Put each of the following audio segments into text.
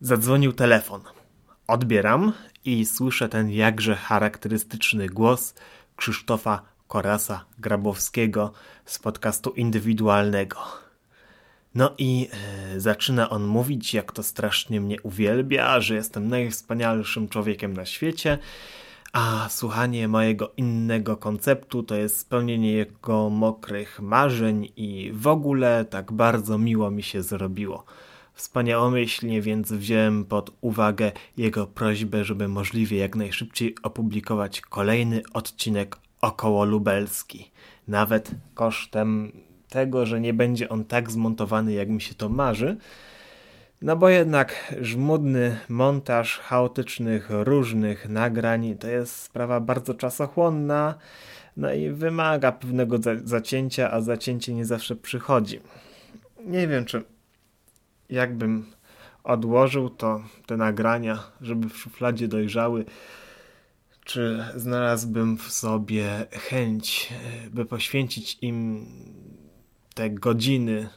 Zadzwonił telefon. Odbieram i słyszę ten jakże charakterystyczny głos Krzysztofa Korasa Grabowskiego z podcastu indywidualnego. No i e, zaczyna on mówić, jak to strasznie mnie uwielbia, że jestem najwspanialszym człowiekiem na świecie, a słuchanie mojego innego konceptu to jest spełnienie jego mokrych marzeń i w ogóle tak bardzo miło mi się zrobiło. Wspaniałomyślnie więc wziąłem pod uwagę jego prośbę, żeby możliwie jak najszybciej opublikować kolejny odcinek około lubelski. Nawet kosztem tego, że nie będzie on tak zmontowany, jak mi się to marzy. No bo jednak żmudny montaż chaotycznych, różnych nagrań to jest sprawa bardzo czasochłonna, no i wymaga pewnego zacięcia, a zacięcie nie zawsze przychodzi. Nie wiem, czy jakbym odłożył to te nagrania, żeby w szufladzie dojrzały, czy znalazłbym w sobie chęć, by poświęcić im te godziny,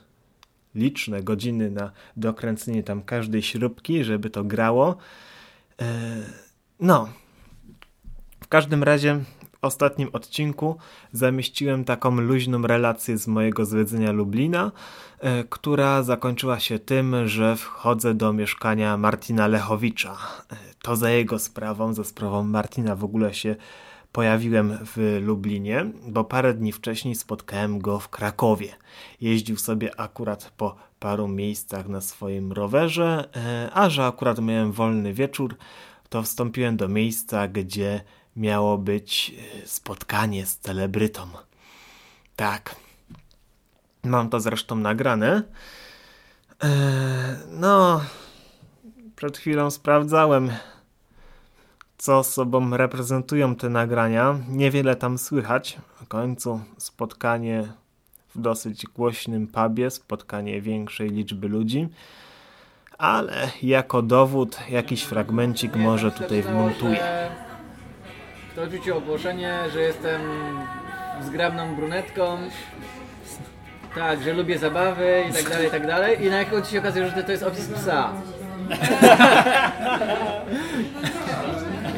liczne godziny na dokręcenie tam każdej śrubki, żeby to grało. E, no, w każdym razie ostatnim odcinku zamieściłem taką luźną relację z mojego zwiedzenia Lublina, e, która zakończyła się tym, że wchodzę do mieszkania Martina Lechowicza. E, to za jego sprawą, za sprawą Martina w ogóle się pojawiłem w Lublinie, bo parę dni wcześniej spotkałem go w Krakowie. Jeździł sobie akurat po paru miejscach na swoim rowerze, e, a że akurat miałem wolny wieczór, to wstąpiłem do miejsca, gdzie miało być e, spotkanie z celebrytą. Tak. Mam to zresztą nagrane. Eee, no, przed chwilą sprawdzałem co sobą reprezentują te nagrania. Niewiele tam słychać. W końcu spotkanie w dosyć głośnym pubie, spotkanie większej liczby ludzi. Ale jako dowód jakiś fragmencik może tutaj wmontuję. Kto rzucił ogłoszenie, że jestem zgrabną brunetką, tak, że lubię zabawy i tak dalej, i tak dalej. I na jakiego się okazuje, że to jest opis psa.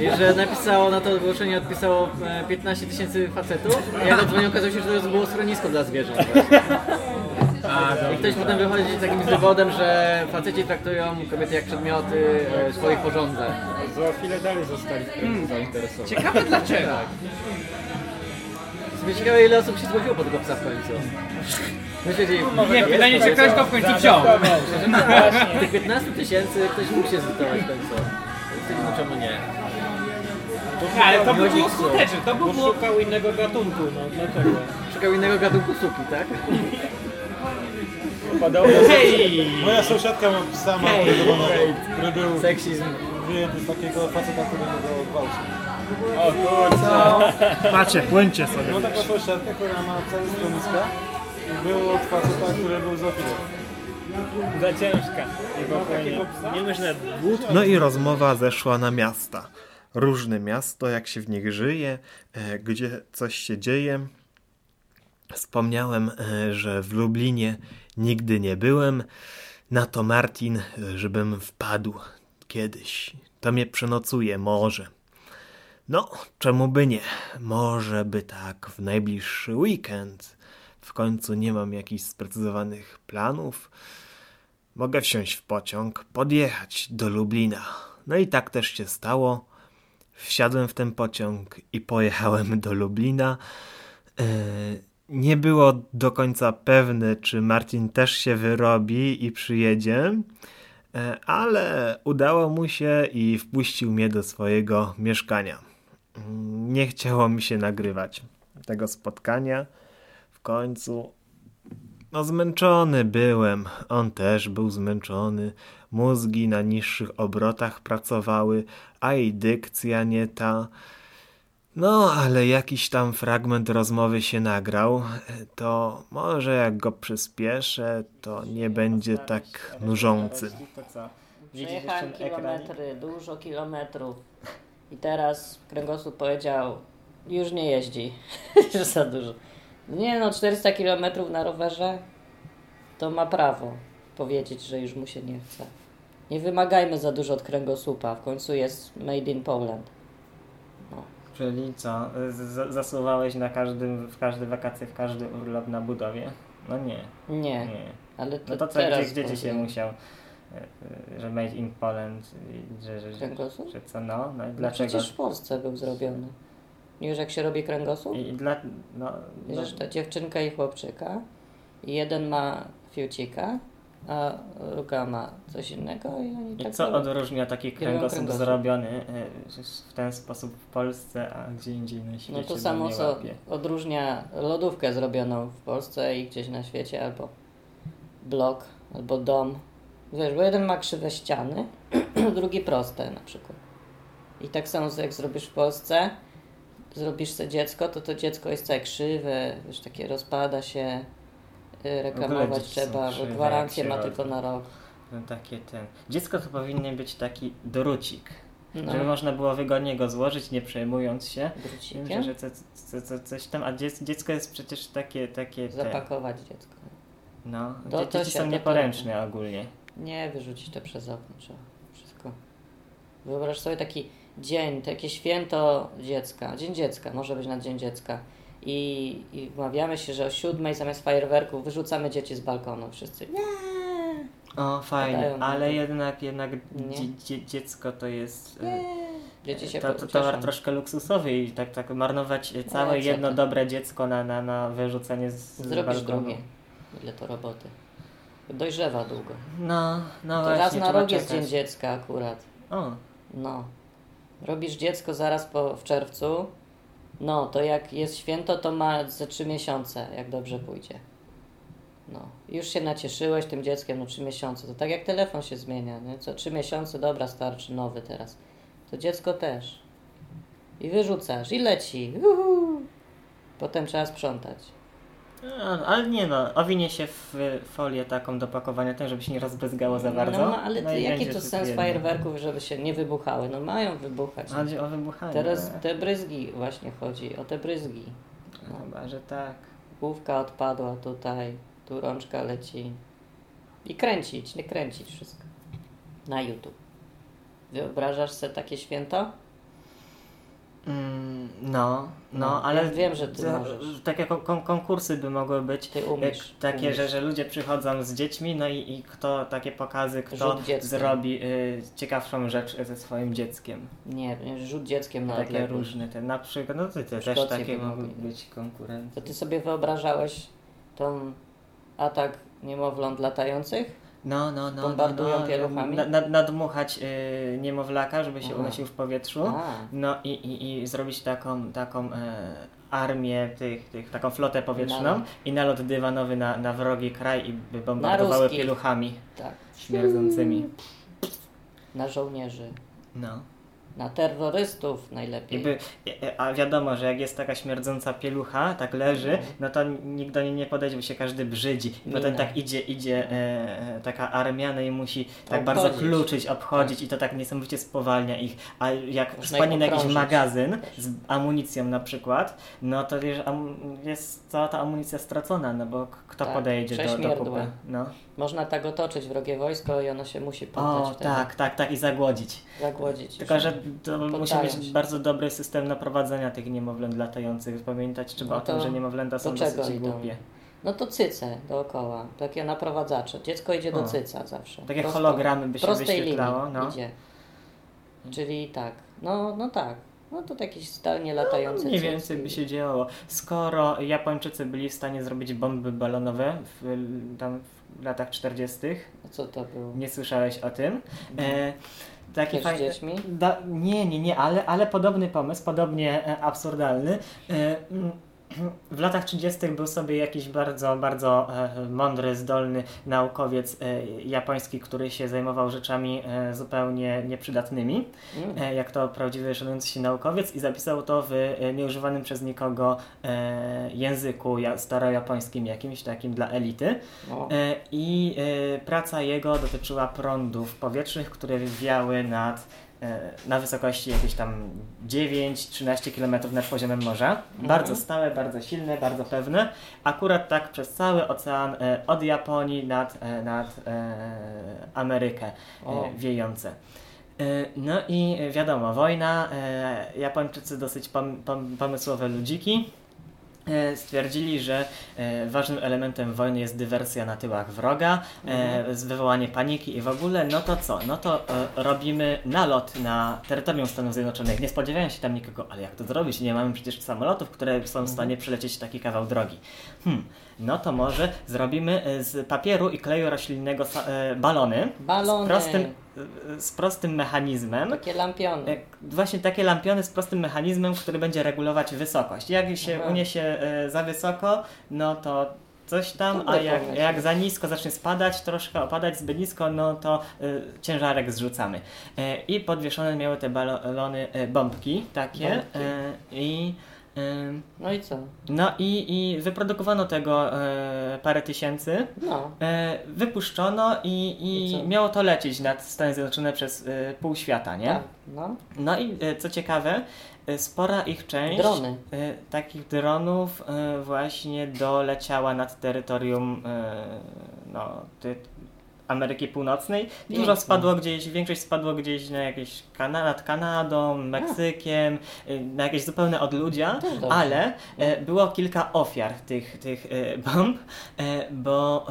I że napisało na to ogłoszenie, odpisało 15 e, tysięcy facetów. I jak dzwonił, okazało się, że to było schronisko dla zwierząt. I ktoś potem wychodzi z takim dowodem, że faceci traktują kobiety jak przedmioty e, swoich porządzeń. Za chwilę dalej zostali hmm. zainteresowani. Ciekawe dlaczego. Tak. Ciekawe ile osób się zgłosiło po tego psa w końcu. Myśleli, nie, pytanie czy ktoś go w końcu wziął. Tych 15 tysięcy ktoś mógł się zdytować w końcu. No czemu nie? Ale to by było skuteczne, to by Bo było... szukał innego gatunku, no dlaczego? Szukał innego gatunku suki, tak? Padało Hej! Moja sąsiadka ma psa małego, który był Seksizm. wyjęty z takiego faceta, który go gwałcił. O kurczę! Macie, płyńcie sobie. No taka sąsiadka, która ma całe schroniska i był od faceta, który był zoofilem. Za ciężka. Nie myślę, No i rozmowa zeszła na miasta różne miasto, jak się w nich żyje, e, gdzie coś się dzieje. Wspomniałem, e, że w Lublinie nigdy nie byłem. Na to Martin, żebym wpadł kiedyś. To mnie przenocuje, może. No, czemu by nie? Może by tak w najbliższy weekend. W końcu nie mam jakichś sprecyzowanych planów. Mogę wsiąść w pociąg, podjechać do Lublina. No i tak też się stało. Wsiadłem w ten pociąg i pojechałem do Lublina. E, nie było do końca pewne, czy Martin też się wyrobi i przyjedzie, e, ale udało mu się i wpuścił mnie do swojego mieszkania. Nie chciało mi się nagrywać tego spotkania. W końcu no zmęczony byłem, on też był zmęczony, mózgi na niższych obrotach pracowały, a i dykcja nie ta. No, ale jakiś tam fragment rozmowy się nagrał, to może jak go przyspieszę, to nie będzie tak nużący. Przejechałem kilometry, dużo kilometrów i teraz kręgosłup powiedział, już nie jeździ, że za dużo. Nie no, 400 km na rowerze to ma prawo powiedzieć, że już mu się nie chce. Nie wymagajmy za dużo od kręgosłupa, w końcu jest made in Poland. No. Czyli co, z- zasuwałeś na każdym, w każde wakacje, w każdy urlop na budowie? No nie, Nie, nie. ale to, No to co, teraz gdzie, gdzie ci się musiał, e, e, że made in Poland, że, że, że, że co, no, no i No dlaczego? przecież w Polsce był zrobiony. Wiesz jak się robi kręgosłup? I, dla, no, no, to dziewczynka i chłopczyka jeden ma fiucika, a druga ma coś innego i oni I tak co robią. odróżnia taki kręgosłup kręgosłup. zrobiony e, w ten sposób w Polsce, a gdzie indziej na świecie No to samo co odróżnia lodówkę zrobioną w Polsce i gdzieś na świecie, albo blok, albo dom. Wiesz, bo jeden ma krzywe ściany, drugi proste na przykład. I tak samo jak zrobisz w Polsce, zrobisz sobie dziecko, to to dziecko jest całe krzywe, wiesz, takie rozpada się, y, reklamować dzieci są trzeba, bo gwarancję ma tylko na rok. No takie ten. Dziecko to powinien być taki drucik. No. Żeby można było wygodnie go złożyć, nie przejmując się. Drucikiem? Wiem, że, co, co, co, coś tam, a dziec, dziecko jest przecież takie, takie te, Zapakować dziecko. no, To- dzie- to dzieci się- są to- nieporęczne ogólnie. Nie, wyrzucić to przez okno trzeba. Wszystko. Wyobraź sobie taki dzień, takie święto dziecka. Dzień dziecka, może być na Dzień Dziecka. I, I umawiamy się, że o siódmej zamiast fajerwerków wyrzucamy dzieci z balkonu. Wszyscy. Nie! O, fajnie, ale jednak, jednak Nie. dzie, dzie, dziecko to jest... e, Dzieci się to, to towar troszkę luksusowy i tak, tak marnować całe co jedno dobre dziecko na, na, na wyrzucenie z, Zrobisz balkonu. drugie. Ile to roboty. Dojrzewa długo. No, no To właśnie, raz na rok jest. Dzień Dziecka akurat. O, No. Robisz dziecko zaraz po, w czerwcu. No, to jak jest święto, to ma ze trzy miesiące, jak dobrze pójdzie. No. Już się nacieszyłeś tym dzieckiem, no trzy miesiące. To tak jak telefon się zmienia, nie? Co trzy miesiące, dobra, starczy, nowy teraz. To dziecko też. I wyrzucasz, i leci. Uhu. Potem trzeba sprzątać. Ale nie no, owinie się w folię taką do pakowania, tak żeby się nie rozbryzgało za bardzo. No, no ale ty, jaki to sens fajerwerków, żeby się nie wybuchały? No mają wybuchać. Chodzi o wybuchanie. Teraz te bryzgi właśnie chodzi, o te bryzgi. No, Chyba, że tak. Główka odpadła tutaj, tu rączka leci. I kręcić, nie kręcić wszystko. Na YouTube. Wyobrażasz sobie takie święto? Mm, no, no, No, ale ja wiem, że ty to- możesz. Takie kon- konkursy by mogły być. Ty umiesz, takie, umiesz. Że, że ludzie przychodzą z dziećmi, no i, i kto takie pokazy, kto zrobi y, ciekawszą rzecz ze swoim dzieckiem. Nie, rzut dzieckiem na takie różne te, na przykład, no to te też takie mogły być konkurencje. To ty sobie wyobrażałeś tą atak niemowląt latających? No, no, no. Bombardują no, no, pieluchami? Na, na, nadmuchać y, niemowlaka, żeby się Aha. unosił w powietrzu. A. No i, i, i zrobić taką, taką e, armię, tych, tych, taką flotę powietrzną Nalot. i nalot dywanowy na, na wrogi kraj i by bombardowały pieluchami Tak. śmierdzącymi. Na żołnierzy. No. Na terrorystów najlepiej. I by, e, a wiadomo, że jak jest taka śmierdząca pielucha, tak leży, no to nikt do niej nie podejdzie, bo się każdy brzydzi. I potem Mina. tak idzie, idzie e, e, taka armia, no i musi tak Obchodzić. bardzo kluczyć, obchodzić i to tak niesamowicie spowalnia ich. A jak Można spadnie na jakiś magazyn z amunicją na przykład, no to wiesz, jest cała ta amunicja stracona, no bo kto Tak, podejdzie do, do kupy? No. Można tak otoczyć wrogie wojsko i ono się musi poddać O, wtedy. tak, tak, tak i zagłodzić. Zagłodzić. Tylko, że to musi Poddają być się. bardzo dobry system naprowadzenia tych niemowląt latających. Pamiętać trzeba No o tym, to że niemowlęta są do czego dosyć idą? głupie. No to cyce dookoła, takie naprowadzacze. Dziecko idzie do O. cyca zawsze. Takie Prosto- hologramy by się wyświetlało, no. idzie. Czyli tak, no, no tak. No to jakiś zdalnie latający Mniej cyc więcej by się działo. Skoro Japończycy byli w stanie zrobić bomby balonowe w, tam w latach 40., A Co to było? nie słyszałeś o tym. E, taki fajny. dziećmi? Da, nie, nie, nie, ale, ale podobny pomysł, podobnie e, absurdalny. W latach 30. był sobie jakiś bardzo, bardzo e, mądry, zdolny naukowiec e, japoński, który się zajmował rzeczami e, zupełnie nieprzydatnymi, Mm. jak to prawdziwy szanujący się naukowiec i zapisał to w nieużywanym przez nikogo języku ja, starojapońskim jakimś takim dla elity. No. I praca jego dotyczyła prądów powietrznych, które wiały nad na wysokości jakieś tam 9-13 km nad poziomem morza. Bardzo stałe, bardzo silne, bardzo pewne. Akurat tak przez cały ocean e, od Japonii nad, e, nad e, Amerykę O. e, wiejące. E, No i wiadomo, wojna, e, Japończycy dosyć pom, pomysłowe ludziki. E, Stwierdzili, że e, ważnym elementem wojny jest dywersja na tyłach wroga, e, z- wywołanie paniki i w ogóle, no to co? No to robimy nalot na terytorium Stanów Zjednoczonych. Nie spodziewają się tam nikogo, ale jak to zrobić? Nie mamy przecież samolotów, które są w stanie przelecieć taki kawał drogi. Hmm, no to może zrobimy z papieru i kleju roślinnego balony, Balony. Z, prostym, z prostym mechanizmem. Takie lampiony. Właśnie takie lampiony z prostym mechanizmem, który będzie regulować wysokość. Jak się Aha. uniesie e, za wysoko, no to coś tam, a jak, jak za nisko zacznie spadać, troszkę opadać zbyt nisko, no to e, ciężarek zrzucamy. E, I podwieszone miały te balony e, bombki takie Bombki. i No i co? no i, i wyprodukowano tego e, parę tysięcy. No. E, wypuszczono i, I i, miało to lecieć nad Stany Zjednoczone przez e, pół świata, nie? Tak, no. No i e, co ciekawe, e, spora ich część Drony. e, takich dronów właśnie doleciała nad terytorium no, ty, Ameryki Północnej. Dużo spadło gdzieś, większość spadło gdzieś na jakieś kana nad Kanadą, Meksykiem, e, na jakieś zupełne odludzia, dobrze. ale e, było kilka ofiar tych, tych e, bomb, e, bo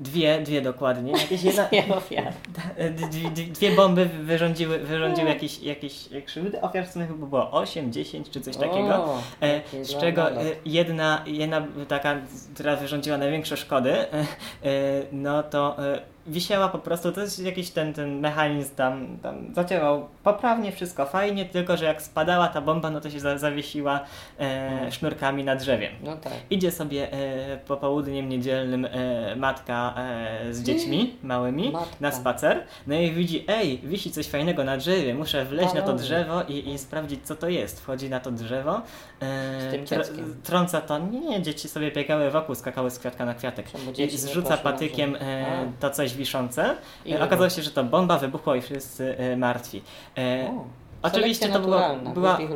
dwie, dwie dokładnie, jakieś jedna, Nie ofiar. D- d- d- Dwie bomby wyrządziły, wyrządziły jakieś, jakieś krzywdy. Ofiar w sumie chyba było 8, 10 czy coś takiego. O, E, z czego e, jedna, jedna taka, która wyrządziła największe szkody, e, no to wisiała po prostu, to jest jakiś ten, ten mechanizm tam, tam zadziałał poprawnie, wszystko fajnie, tylko że jak spadała ta bomba, no to się za, zawiesiła e, sznurkami na drzewie. No tak. Idzie sobie e, popołudniem niedzielnym e, matka e, z dziećmi małymi Matka. na spacer. No i widzi, ej, wisi coś fajnego na drzewie, muszę wleźć na to drzewo i, i sprawdzić, co to jest. Wchodzi na to drzewo, e, dzieckiem. trąca to. Nie, dzieci sobie biegały wokół, skakały z kwiatka na kwiatek. I zrzuca patykiem e, to coś wiszące. I E, okazało się, że to bomba wybuchła i wszyscy e, martwi. E, O, Oczywiście to była, była.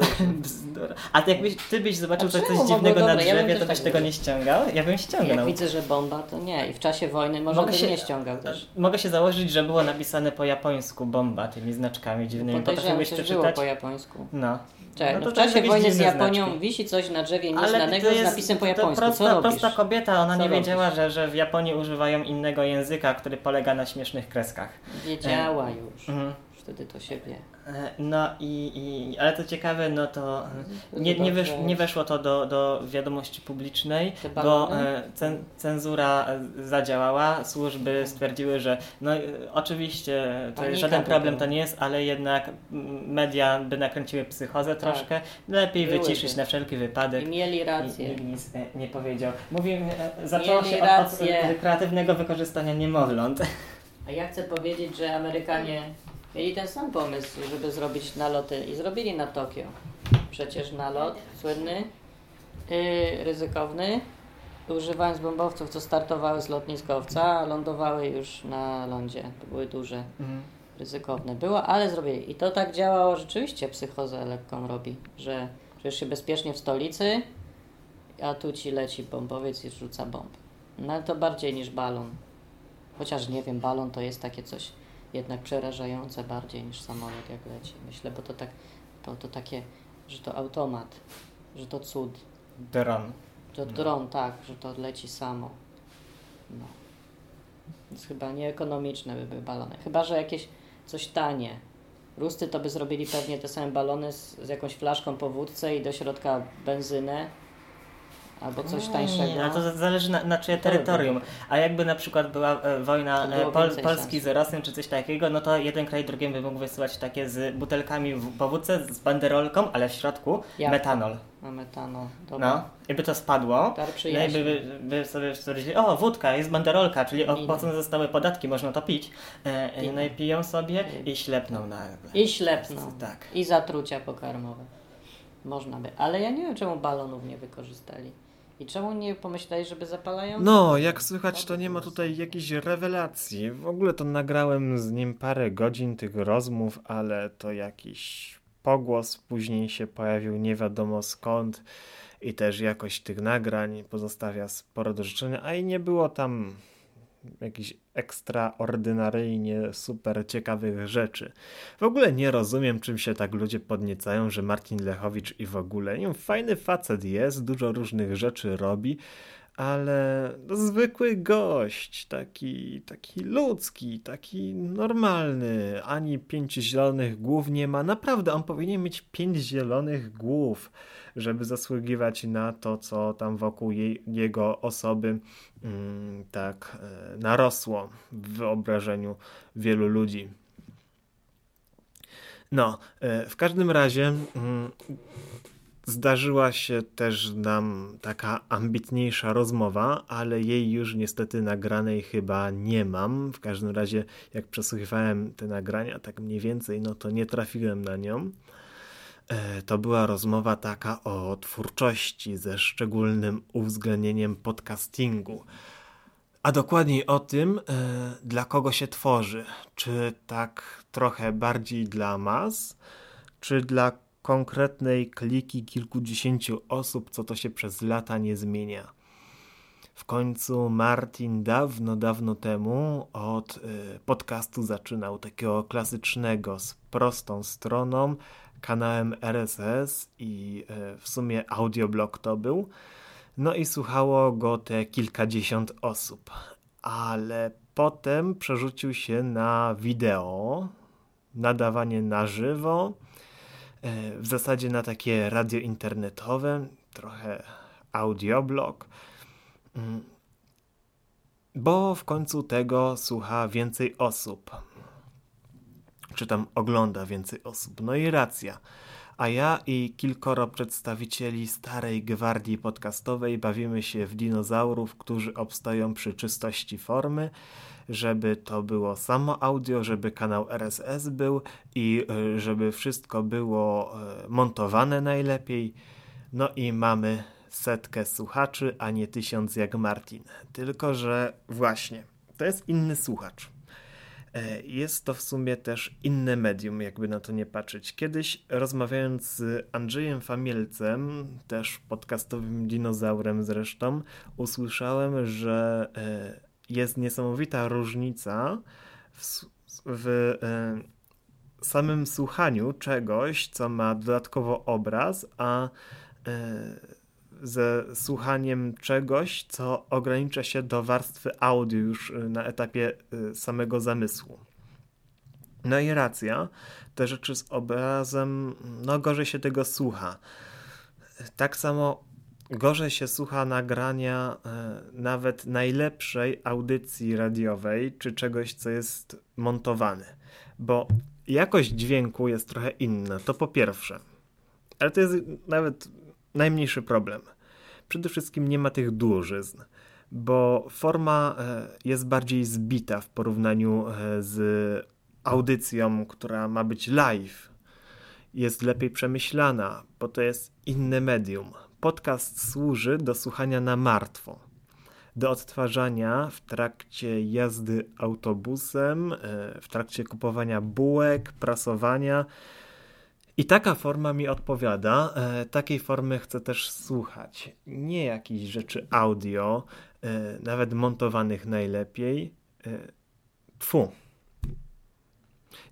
A ty jakbyś ty byś zobaczył coś, dziwnego na ja drzewie, też to byś tak tego nie ściągał? Ja bym ściągnął. Jak widzę, że bomba, to nie. I w czasie wojny może Mogę się- nie ściągał też. Mogę się założyć, że było napisane po japońsku bomba tymi znaczkami dziwnymi. Podejrzewam, coś było przeczytać? po japońsku. No. Czekaj, No no to w to jest czasie wojny z Japonią znaczki. wisi coś na drzewie nieznanego to z jest napisem po to japońsku. Co prosta, robisz? prosta kobieta, ona Co nie robisz? wiedziała, że, że w Japonii używają innego języka, który polega na śmiesznych kreskach. Wiedziała już. Mhm. Wtedy to się wie. E, No i, i ale to ciekawe, no to e, nie, nie, wesz, nie weszło to do, do wiadomości publicznej, bo e, cen, cenzura zadziałała, służby stwierdziły, że no oczywiście to Panika żaden problem to nie jest, ale jednak media by nakręciły psychozę Tak. troszkę, lepiej Byłyby. wyciszyć na wszelki wypadek. I mieli I rację. nikt nic nie powiedział. Mówię, zaczęło Mieli się od, od kreatywnego wykorzystania niemowląt. A ja chcę powiedzieć, że Amerykanie mieli ten sam pomysł, żeby zrobić naloty i zrobili na Tokio. Przecież nalot słynny, yy, ryzykowny, używając bombowców, co startowały z lotniskowca, a lądowały już na lądzie. To były duże, Mhm. ryzykowne. Było, ale zrobili. I to tak działało rzeczywiście, psychozę lekką robi, że czujesz się bezpiecznie w stolicy, a tu ci leci bombowiec i rzuca bomb. No ale to bardziej niż balon. Chociaż nie wiem, balon to jest takie coś jednak przerażające bardziej niż samolot jak leci. Myślę, bo to tak, to, to takie, że to automat, że to cud, Dron. to dron, tak, że to leci samo. No. Więc chyba nieekonomiczne by były balony. Chyba, że jakieś coś tanie. Rusty to by zrobili pewnie te same balony z, z jakąś flaszką po wódce i do środka benzynę. Albo coś tańszego. Nie, ale to za- zależy na, na czyje terytorium. A jakby na przykład była e, wojna e, Pol, Polski z Rosją czy coś takiego, no to jeden kraj drugiemu by mógł wysyłać takie z butelkami w po wódce, z banderolką, ale w środku metanol. A metanol. Dobra. No, i by to spadło. No i by, by, by sobie stwierdzili, o wódka, jest banderolka, czyli opłacone zostały podatki, można to pić. E, e, no i piją sobie i ślepną nagle. I ślepną. Tak. I zatrucia pokarmowe. Można by. Ale ja nie wiem, czemu balonów nie wykorzystali. I czemu nie pomyśleli, żeby zapalają? No, jak słychać, to nie ma tutaj jakiejś rewelacji. W ogóle to nagrałem z nim parę godzin tych rozmów, ale to jakiś pogłos później się pojawił nie wiadomo skąd i też jakość tych nagrań pozostawia sporo do życzenia, a i nie było tam jakichś ekstraordynaryjnie super ciekawych rzeczy. W ogóle nie rozumiem, czym się tak ludzie podniecają, że Martin Lechowicz i w ogóle. Nie, fajny facet jest, dużo różnych rzeczy robi, ale zwykły gość, taki, taki ludzki, taki normalny, ani pięć zielonych głów nie ma. Naprawdę, on powinien mieć pięć zielonych głów, żeby zasługiwać na to, co tam wokół jej, jego osoby mm, tak e, narosło w wyobrażeniu wielu ludzi. No, e, w każdym razie mm, Zdarzyła się też nam taka ambitniejsza rozmowa, ale jej już niestety nagranej chyba nie mam. W każdym razie, jak przesłuchiwałem te nagrania, tak mniej więcej, no to nie trafiłem na nią. E, to była rozmowa taka o twórczości ze szczególnym uwzględnieniem podcastingu. A dokładniej o tym, e, dla kogo się tworzy. Czy tak trochę bardziej dla mas, czy dla konkretnej kliki kilkudziesięciu osób, co to się przez lata nie zmienia. W końcu Martin dawno, dawno temu od y, podcastu zaczynał takiego klasycznego z prostą stroną, kanałem RSS i y, w sumie audioblog to był. No i słuchało go te kilkadziesiąt osób. Ale potem przerzucił się na wideo, nadawanie na żywo w zasadzie na takie radio internetowe, trochę audioblog, mm, bo w końcu tego słucha więcej osób. Czy tam ogląda więcej osób. No i racja. A ja i kilkoro przedstawicieli starej gwardii podcastowej bawimy się w dinozaurów, którzy obstoją przy czystości formy żeby to było samo audio, żeby kanał RSS był i e, żeby wszystko było e, montowane najlepiej. No i mamy setkę słuchaczy, a nie tysiąc jak Martin. Tylko, że właśnie, to jest inny słuchacz. E, jest to w sumie też inne medium, jakby na to nie patrzeć. Kiedyś rozmawiając z Andrzejem Famielcem, też podcastowym dinozaurem zresztą, usłyszałem, że jest niesamowita różnica w, w e, samym słuchaniu czegoś, co ma dodatkowo obraz, a e, ze słuchaniem czegoś, co ogranicza się do warstwy audio już na etapie e, samego zamysłu. No i racja, te rzeczy z obrazem, no gorzej się tego słucha. Tak samo gorzej się słucha nagrania e, nawet najlepszej audycji radiowej czy czegoś, co jest montowane, bo jakość dźwięku jest trochę inna, to po pierwsze. Ale to jest nawet najmniejszy problem. Przede wszystkim nie ma tych dłużyzn, bo forma e, jest bardziej zbita w porównaniu e, z audycją, która ma być live. Jest lepiej przemyślana, bo to jest inne medium podcast służy do słuchania na martwo, do odtwarzania w trakcie jazdy autobusem, e, w trakcie kupowania bułek, prasowania. I taka forma mi odpowiada. E, takiej formy chcę też słuchać. Nie jakichś rzeczy audio, e, nawet montowanych najlepiej. Tfu.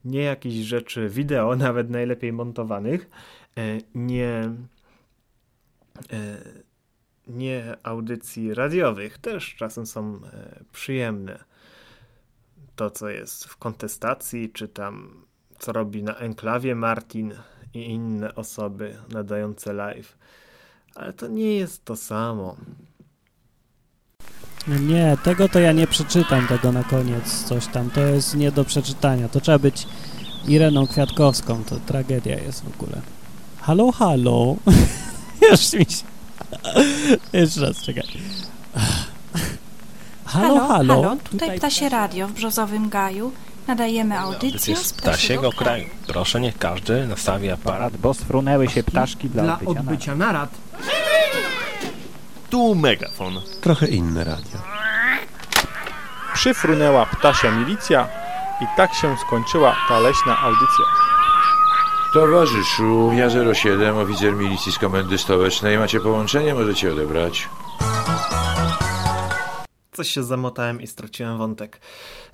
Nie jakichś rzeczy wideo, nawet najlepiej montowanych. Nie E, nie audycji radiowych, też czasem są e, przyjemne. To, co jest w kontestacji, czy tam co robi na enklawie Martin i inne osoby nadające live. Ale to nie jest to samo. Nie, tego to ja nie przeczytam, tego na koniec coś tam. To jest nie do przeczytania. To trzeba być Ireną Kwiatkowską. To tragedia jest w ogóle. Halo, halo. Już mi się... Jeszcze raz, czekaj. Halo, halo, halo. Tutaj, tutaj Ptasie Radio w Brzozowym Gaju. Nadajemy audycję z ptasiego kraju. Proszę, niech każdy nastawi aparat. Bo sfrunęły się ptaszki dla, dla odbycia, odbycia narad. Tu megafon. Trochę inne radio. Przyfrunęła ptasia milicja i tak się skończyła ta leśna audycja. Towarzyszu, ja 07, oficer milicji z komendy stołecznej. Macie połączenie, możecie odebrać. Coś się zamotałem i straciłem wątek.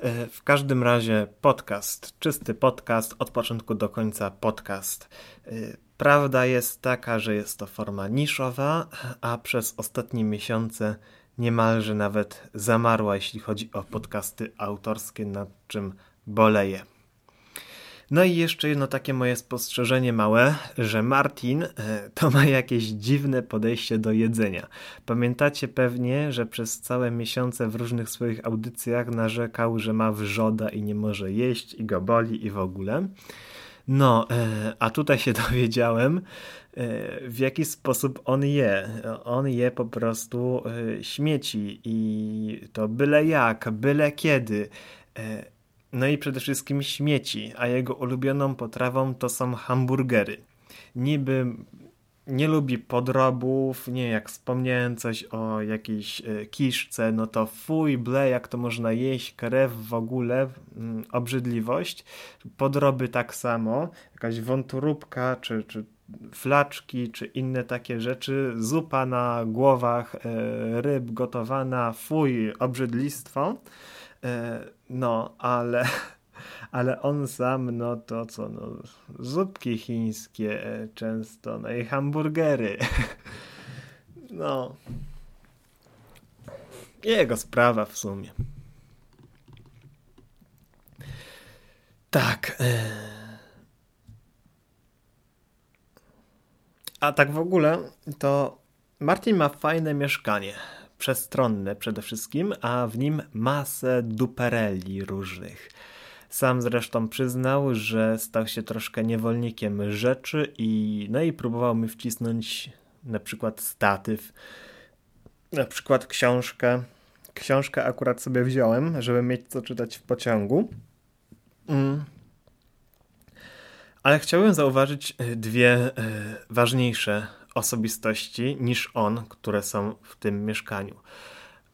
E, w każdym razie podcast, czysty podcast, od początku do końca podcast. E, prawda jest taka, że jest to forma niszowa, a przez ostatnie miesiące niemalże nawet zamarła, jeśli chodzi o podcasty autorskie, nad czym boleję. No i jeszcze jedno takie moje spostrzeżenie małe, że Martin e, to ma jakieś dziwne podejście do jedzenia. Pamiętacie pewnie, że przez całe miesiące w różnych swoich audycjach narzekał, że ma wrzoda i nie może jeść i go boli i w ogóle. No, e, a tutaj się dowiedziałem, e, w jaki sposób on je. On je po prostu śmieci i to byle jak, byle kiedy. No i przede wszystkim śmieci, a jego ulubioną potrawą to są hamburgery. Niby nie lubi podrobów, nie jak wspomniałem coś o jakiejś e, kiszce, no to fuj, ble, jak to można jeść, krew w ogóle, mm, obrzydliwość. Podroby tak samo, jakaś wątróbka, czy, czy flaczki, czy inne takie rzeczy, zupa na głowach e, ryb gotowana, fuj, obrzydlistwo. No, ale, ale on sam, no to co, no, zupki chińskie e, często, no i hamburgery. No. Jego sprawa w sumie. Tak. E. A tak w ogóle, to Martin ma fajne mieszkanie przestronne przede wszystkim, a w nim masę dupereli różnych. Sam zresztą przyznał, że stał się troszkę niewolnikiem rzeczy i no i próbował mi wcisnąć na przykład statyw, na przykład książkę. Książkę akurat sobie wziąłem, żeby mieć co czytać w pociągu. Mm. Ale chciałem zauważyć e, dwie e, ważniejsze osobistości niż on, które są w tym mieszkaniu.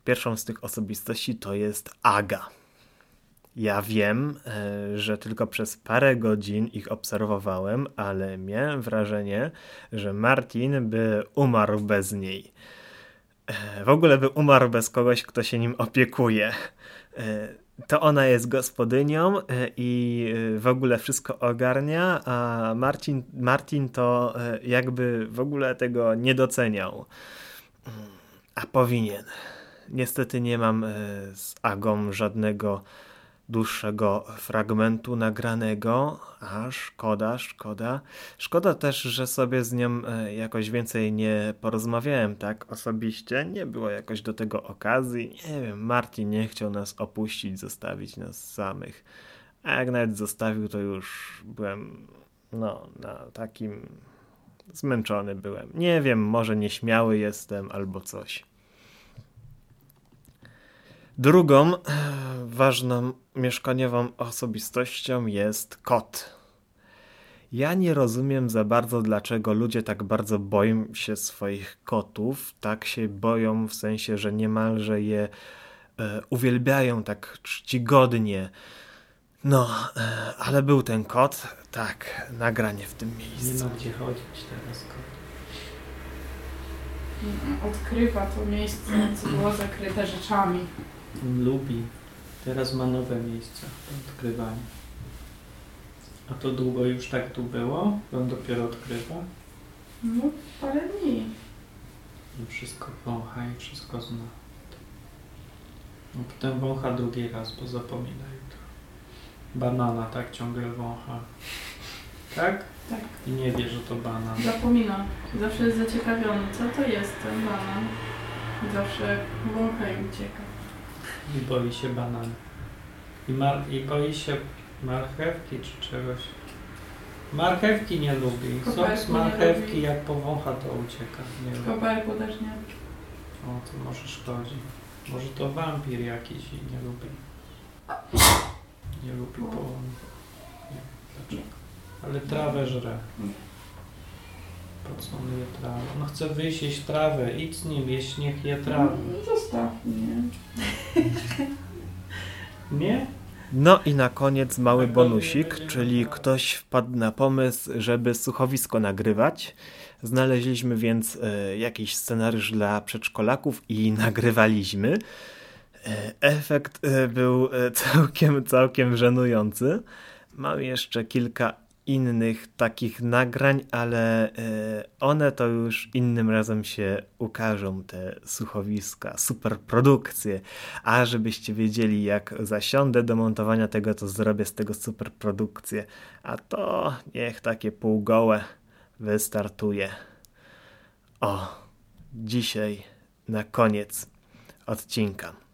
Pierwszą z tych osobistości to jest Aga. Ja wiem, e, że tylko przez parę godzin ich obserwowałem, ale miałem wrażenie, że Martin by umarł bez niej. E, w ogóle by umarł bez kogoś, kto się nim opiekuje. To ona jest gospodynią e, i e, w ogóle wszystko ogarnia, a Marcin, Martin to e, jakby w ogóle tego nie doceniał. A powinien. Niestety nie mam z Agą żadnego dłuższego fragmentu nagranego, a szkoda, szkoda. Szkoda też, że sobie z nią e, jakoś więcej nie porozmawiałem tak osobiście. Nie było jakoś do tego okazji. Nie wiem, Martin nie chciał nas opuścić, zostawić nas samych. A jak nawet zostawił, to już byłem no, na takim zmęczony byłem. Nie wiem, może nieśmiały jestem albo coś. Drugą e, ważną mieszkaniową osobistością jest kot. Ja nie rozumiem za bardzo, dlaczego ludzie tak bardzo boją się swoich kotów. Tak się boją w sensie, że niemalże je e, uwielbiają tak czcigodnie. No, e, ale był ten kot. Tak, nagranie w tym miejscu. Nie ma gdzie chodzić teraz kot. Odkrywa to miejsce, co było zakryte rzeczami. Lubi. Teraz ma nowe miejsca do odkrywania. A to długo już tak tu było? On dopiero odkrywa? No, parę dni. I wszystko wącha i wszystko zna. No potem wącha drugi raz, bo zapomina jutro. Banana tak ciągle wącha. Tak? Tak. I nie wie, że to banan. Zapomina. Zawsze jest zaciekawiony, co to jest ten banan. Zawsze wącha i ucieka. I boi się banan. I, mar- I boi się marchewki czy czegoś. Marchewki nie lubi. Sok z nie marchewki lubi. jak powącha to ucieka. Nie lubi. Też nie. O, to może szkodzi. Może to wampir jakiś i nie lubi. Nie lubi O. po... Nie, wiem, dlaczego. Ale trawę żre. Po co on je trawę? No chce wyjść jeść trawę, idź z nim, jeść niech je trawę. No, Zostaw mnie. Nie? No i na koniec mały bonusik, czyli ktoś wpadł na pomysł, żeby słuchowisko nagrywać. Znaleźliśmy więc e, jakiś scenariusz dla przedszkolaków i nagrywaliśmy. E, efekt e, był całkiem, całkiem żenujący. Mam jeszcze kilka innych takich nagrań, ale e, one to już innym razem się ukażą, te słuchowiska, superprodukcje. A żebyście wiedzieli, jak zasiądę do montowania tego, to zrobię z tego superprodukcję. A to niech takie półgołe wystartuje. O, dzisiaj na koniec odcinka.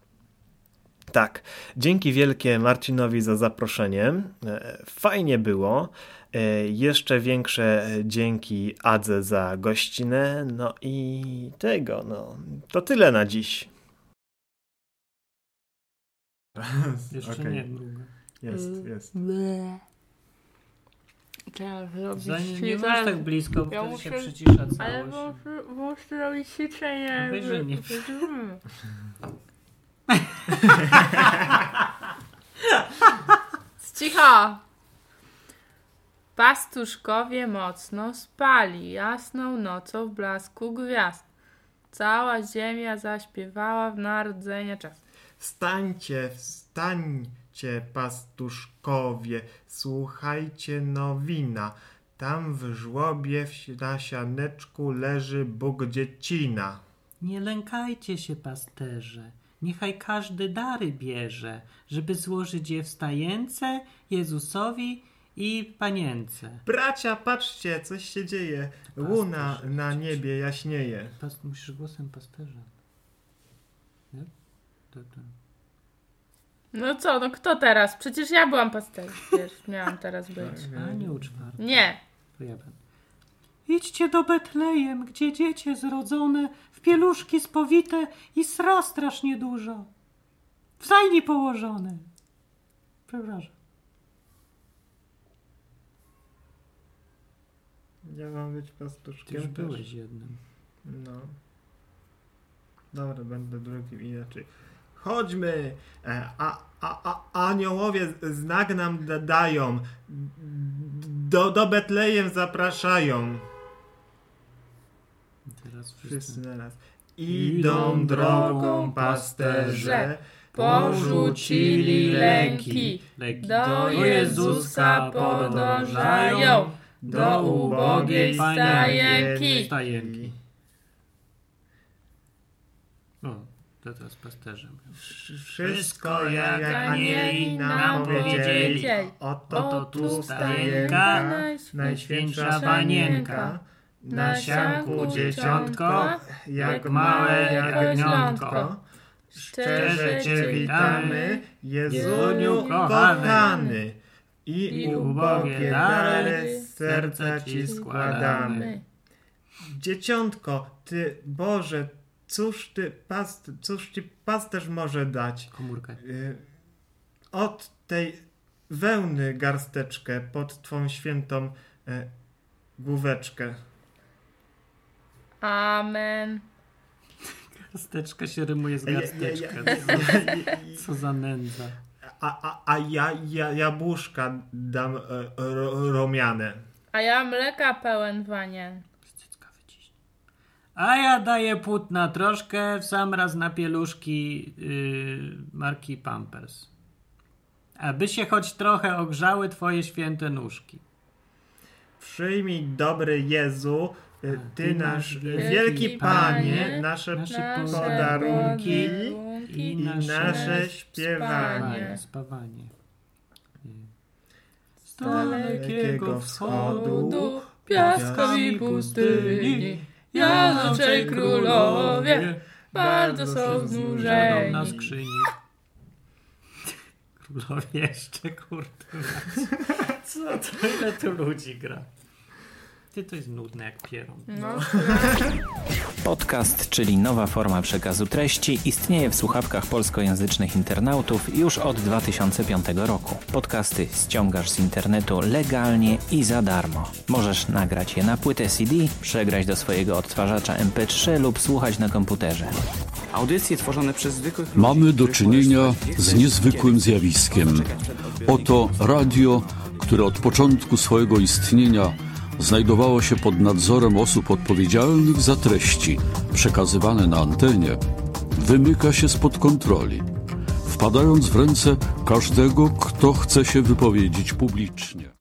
Tak, dzięki wielkie Marcinowi za zaproszenie. E, Fajnie było. E, Jeszcze większe dzięki Adze za gościnę. No i tego, no. To tyle na dziś. Jeszcze Okej. nie druga. Jest, jest. Trzeba zrobić Zanim nie masz tak blisko, bo Ja wtedy się muszę- przycisza Ale całość. muszę, muszę robić ćwiczenie. Weź, że nie. Cicho! Pastuszkowie mocno spali jasną nocą w blasku gwiazd. Cała ziemia zaśpiewała w narodzenia czas. Wstańcie, wstańcie, pastuszkowie, słuchajcie nowina. Tam w żłobie w na sianeczku leży Bóg dziecina. Nie lękajcie się, pasterze. Niechaj każdy dary bierze, żeby złożyć je wstajęce Jezusowi i Panience. Bracia, patrzcie, coś się dzieje. Łuna na niebie jaśnieje. Pas, musisz głosem pasterza. Nie? To, to. No co, no kto teraz? Przecież ja byłam pasterzem. Miałam teraz być. Anioł czwarty. Nie. To ja będę. Idźcie do Betlejem, gdzie dziecię zrodzone, pieluszki spowite i sra strasznie dużo. W stajni położone. Przepraszam. Ja mam być Ty pastuszkiem już też. byłeś jednym. No. Dobra, będę drugim inaczej. Chodźmy! E, A, a, a aniołowie znak nam da- dają. Do, do Betlejem zapraszają. Wszyscy. Naraz. Idą drogą pasterze, porzucili lęki. Leki. Do Jezusa podążają, do ubogiej stajenki. Stajenki. O, to teraz pasterzem. Wszystko jak, anieli nam powiedzieli. Oto tu stajenka, najświętsza panienka. Na sianku dzieciątko, jak małe jagniątko. Szczerze Cię witamy, Jezuniu kochany. I ubogie dary z serca Ci składamy. Dzieciątko, Ty, Boże, cóż Ty, past, cóż Ci pasterz może dać? Komórkę. Y, Od tej wełny garsteczkę pod Twą świętą e, główeczkę. Amen. Garsteczka się rymuje z Ja- ja- garsteczka. ja- ja- ja- Co za nędza. A, a, a ja, ja jabłuszka dam e, ro, romiane. A ja mleka pełen wanien. A ja daję płótna troszkę w sam raz na pieluszki yy, marki Pampers. Aby się choć trochę ogrzały twoje święte nóżki. Przyjmij dobry Jezu, Ty Ty nasz e, wielki Panie, nasze nasze podarunki i nasze śpiewanie. Spawanie. Z dalekiego wschodu, Du, piaskowi pustyni, janoczej królowie, bardzo są znużeni. na skrzyni. Królowie jeszcze, kurde. Co to ile tu ludzi gra? Podcasty to jest nudne jak pieron. No. Podcast, czyli nowa forma przekazu treści, istnieje w słuchawkach polskojęzycznych internautów już od 2005 roku. Podcasty ściągasz z internetu legalnie i za darmo. Możesz nagrać je na płytę CD, przegrać do swojego odtwarzacza MP3 lub słuchać na komputerze. Audycje tworzone przez zwykłych Mamy do czynienia z niezwykłym zjawiskiem. Oto radio, które od początku swojego istnienia znajdowało się pod nadzorem osób odpowiedzialnych za treści przekazywane na antenie, wymyka się spod kontroli, wpadając w ręce każdego, kto chce się wypowiedzieć publicznie.